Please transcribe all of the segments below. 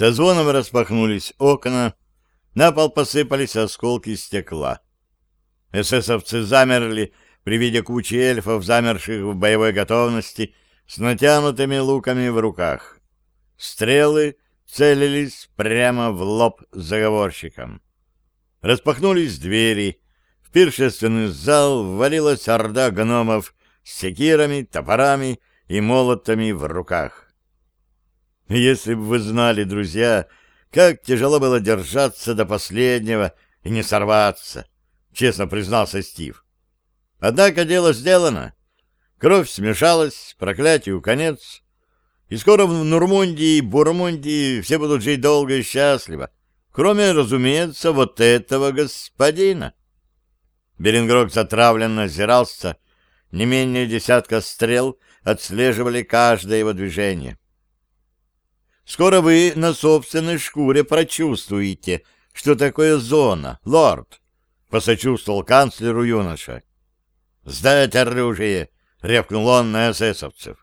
Со звоном распахнулись окна, на пол посыпались осколки стекла. Эсэсовцы замерли при виде кучи эльфов, замерших в боевой готовности, с натянутыми луками в руках. Стрелы целились прямо в лоб заговорщикам. Распахнулись двери. В пиршественный зал ввалилась орда гномов с секирами, топорами и молотами в руках. Если бы вы знали, друзья, как тяжело было держаться до последнего и не сорваться, честно признался Стив. Однако дело сделано. Кровь смешалась, проклятию конец. И скоро в Нурмундии и Бурмундии все будут жить долго и счастливо. Кроме, разумеется, вот этого господина. Берингрок затравленно озирался. Не менее десятка стрел отслеживали каждое его движение. Скоро вы на собственной шкуре прочувствуете, что такое зона, лорд, — посочувствовал канцлеру юноша. — Сдать оружие! — рявкнул он на эсэсовцев.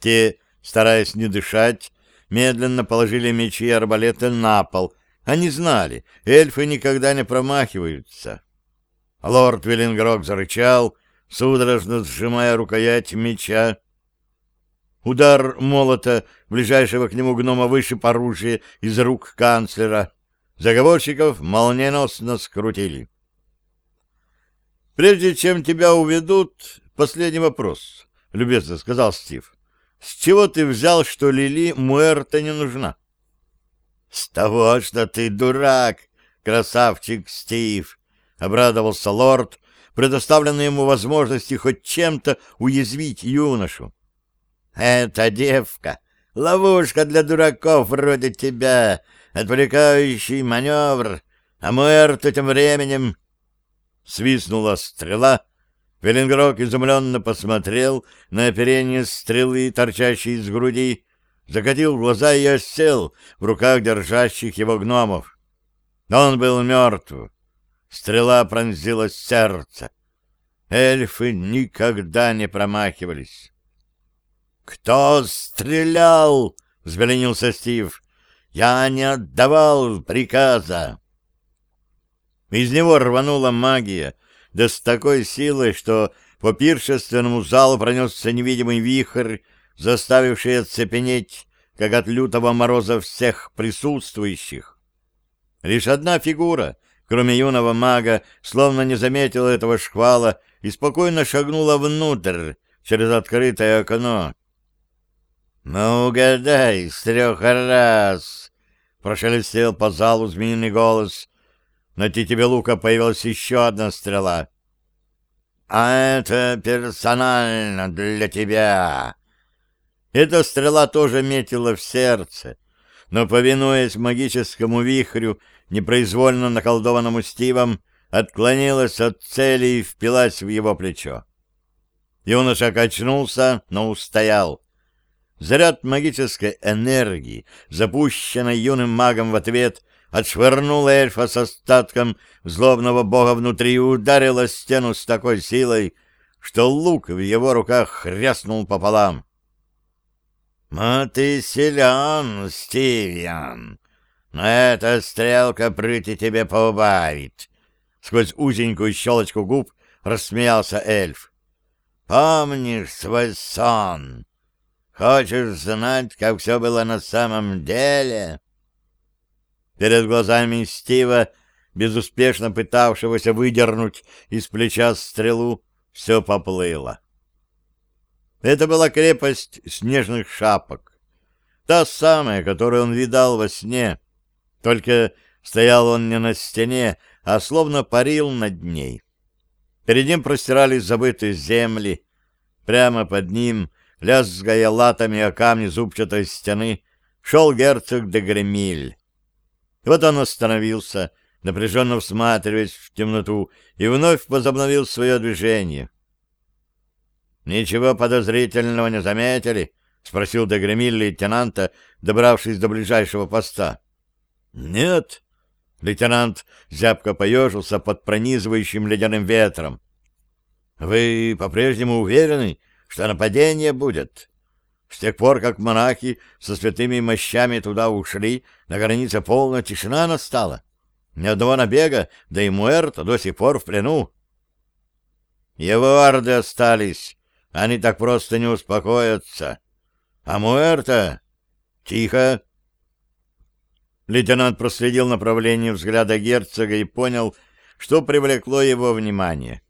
Те, стараясь не дышать, медленно положили мечи и арбалеты на пол. Они знали, эльфы никогда не промахиваются. Лорд Веллингрок зарычал, судорожно сжимая рукоять меча, Удар молота ближайшего к нему гнома вышиб оружие из рук канцлера. Заговорщиков молниеносно скрутили. «Прежде чем тебя уведут, последний вопрос», — любезно сказал Стив. «С чего ты взял, что Лили Муэрта не нужна?» «С того, что ты дурак, красавчик Стив», — обрадовался лорд, предоставленный ему возможности хоть чем-то уязвить юношу. «Эта девка — ловушка для дураков вроде тебя, отвлекающий маневр, а Муэрт этим временем...» Свистнула стрела. Велингрок изумленно посмотрел на оперение стрелы, торчащей из груди, закатил глаза и осел в руках держащих его гномов. Он был мертв. Стрела пронзила сердце. Эльфы никогда не промахивались. «Кто стрелял?» — взбеленился Стив. «Я не отдавал приказа». Из него рванула магия, да с такой силой, что по пиршественному залу пронесся невидимый вихрь, заставивший оцепенеть, как от лютого мороза всех присутствующих. Лишь одна фигура, кроме юного мага, словно не заметила этого шквала и спокойно шагнула внутрь, через открытое окно. «Ну, угадай с трех раз!» — прошелестел по залу змеиный голос. На тетиве лука появилась еще одна стрела. «А это персонально для тебя!» Эта стрела тоже метила в сердце, но, повинуясь магическому вихрю, непроизвольно наколдованному Стивом, отклонилась от цели и впилась в его плечо. Юноша качнулся, но устоял. Заряд магической энергии, запущенной юным магом в ответ, отшвырнул эльфа с остатком злобного бога внутри и ударил о стену с такой силой, что лук в его руках хряснул пополам. — ты силен, Стивиан, но эта стрелка прыти тебе поубавит. Сквозь узенькую щелочку губ рассмеялся эльф. — Помнишь свой сон? Хочешь знать, как все было на самом деле?» Перед глазами Стива, безуспешно пытавшегося выдернуть из плеча стрелу, все поплыло. Это была крепость снежных шапок, та самая, которую он видал во сне, только стоял он не на стене, а словно парил над ней. Перед ним простирались забытые земли, прямо под ним лязгая латами о камни зубчатой стены, шел герцог де Гремиль. Вот он остановился, напряженно всматриваясь в темноту, и вновь возобновил свое движение. «Ничего подозрительного не заметили?» — спросил де Гремиль лейтенанта, добравшись до ближайшего поста. «Нет». Лейтенант зябко поежился под пронизывающим ледяным ветром. «Вы по-прежнему уверены, что нападение будет. С тех пор, как монахи со святыми мощами туда ушли, на границе полная тишина настала. Ни одного набега, да и Муэрто до сих пор в плену. Его орды остались, они так просто не успокоятся. А Муэрто... Тихо! Лейтенант проследил направление взгляда герцога и понял, что привлекло его внимание.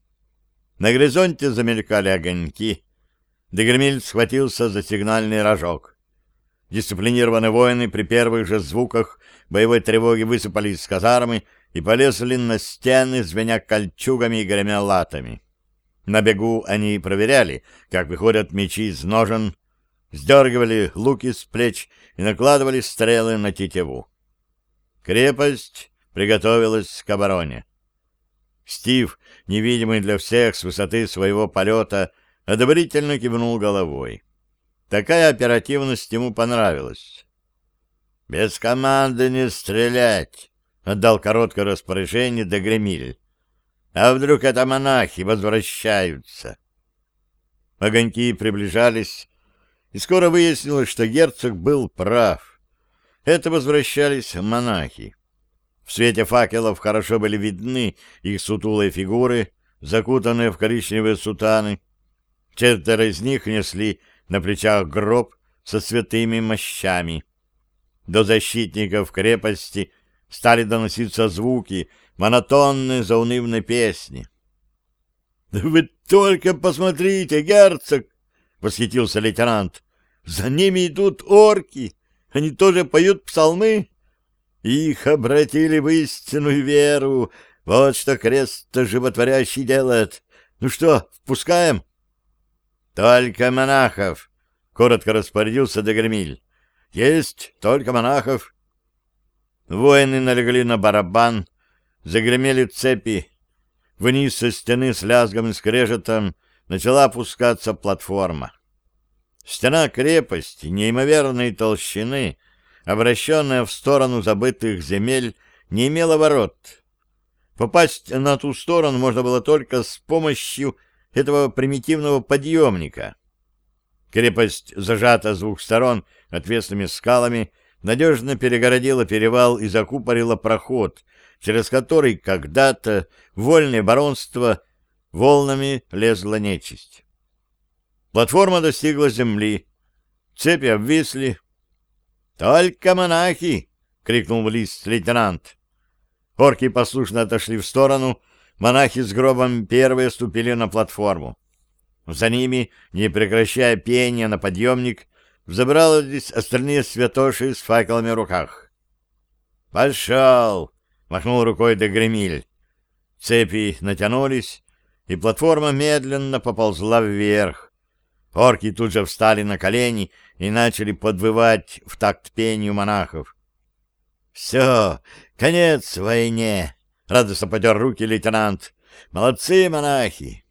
На горизонте замелькали огоньки. Дегремиль схватился за сигнальный рожок. Дисциплинированные воины при первых же звуках боевой тревоги высыпали из казармы и полезли на стены, звеня кольчугами и гремя латами. На бегу они проверяли, как выходят мечи из ножен, сдергивали луки с плеч и накладывали стрелы на тетиву. Крепость приготовилась к обороне. Стив, невидимый для всех с высоты своего полета, одобрительно кивнул головой. Такая оперативность ему понравилась. «Без команды не стрелять!» — отдал короткое распоряжение Дегремиль. «А вдруг это монахи возвращаются?» Огоньки приближались, и скоро выяснилось, что герцог был прав. Это возвращались монахи. В свете факелов хорошо были видны их сутулые фигуры, закутанные в коричневые сутаны. Четверо из них несли на плечах гроб со святыми мощами. До защитников крепости стали доноситься звуки монотонной заунывной песни. — Вы только посмотрите, герцог! — восхитился лейтенант. — За ними идут орки! Они тоже поют псалмы? Их обратили в истинную веру. Вот что крест-то животворящий делает. Ну что, впускаем? — Только монахов! — коротко распорядился Дегремиль. — Есть только монахов. Воины налегли на барабан, загремели цепи. Вниз со стены с лязгом и скрежетом начала опускаться платформа. Стена крепости неимоверной толщины, обращенная в сторону забытых земель, не имела ворот. Попасть на ту сторону можно было только с помощью этого примитивного подъемника. Крепость зажата с двух сторон отвесными скалами, надежно перегородила перевал и закупорила проход, через который когда-то вольное баронство волнами лезла нечисть. Платформа достигла земли. Цепи обвисли. «Только монахи!» — крикнул в лист лейтенант. Орки послушно отошли в сторону, монахи с гробом первые ступили на платформу. За ними, не прекращая пения на подъемник, взобрались остальные святоши с факелами в руках. «Пошел!» — махнул рукой Дегремиль. Цепи натянулись, и платформа медленно поползла вверх. Орки тут же встали на колени и начали подвывать в такт пению монахов. «Все, конец войне!» — радостно потер руки лейтенант. «Молодцы, монахи!»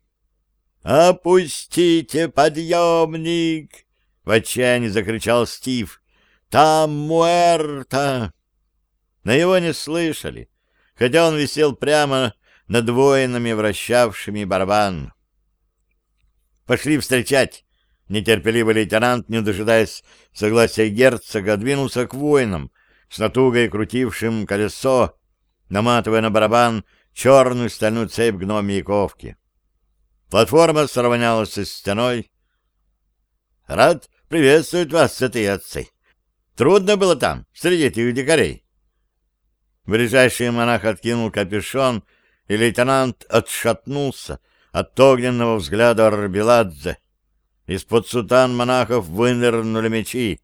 «Опустите подъемник!» — в отчаянии закричал Стив. «Там муэрта!» Но его не слышали, хотя он висел прямо над воинами, вращавшими барабан. «Пошли встречать!» Нетерпеливый лейтенант, не дожидаясь согласия герцога, двинулся к воинам, с натугой крутившим колесо, наматывая на барабан черную стальную цепь гномьей ковки. Платформа сравнялась со стеной. — Рад приветствовать вас, святые отцы. Трудно было там, среди этих дикарей. Ближайший монах откинул капюшон, и лейтенант отшатнулся от огненного взгляда Арбеладзе. Из-под сутан монахов вынырнули мечи.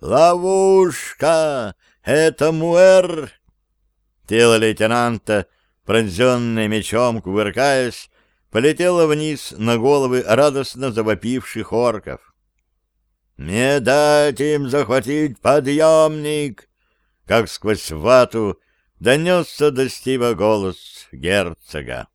«Ловушка! Это Муэр!» Тело лейтенанта, пронзенное мечом, кувыркаясь, полетело вниз на головы радостно завопивших орков. «Не дать им захватить подъемник!» Как сквозь вату донесся до Стива голос герцога.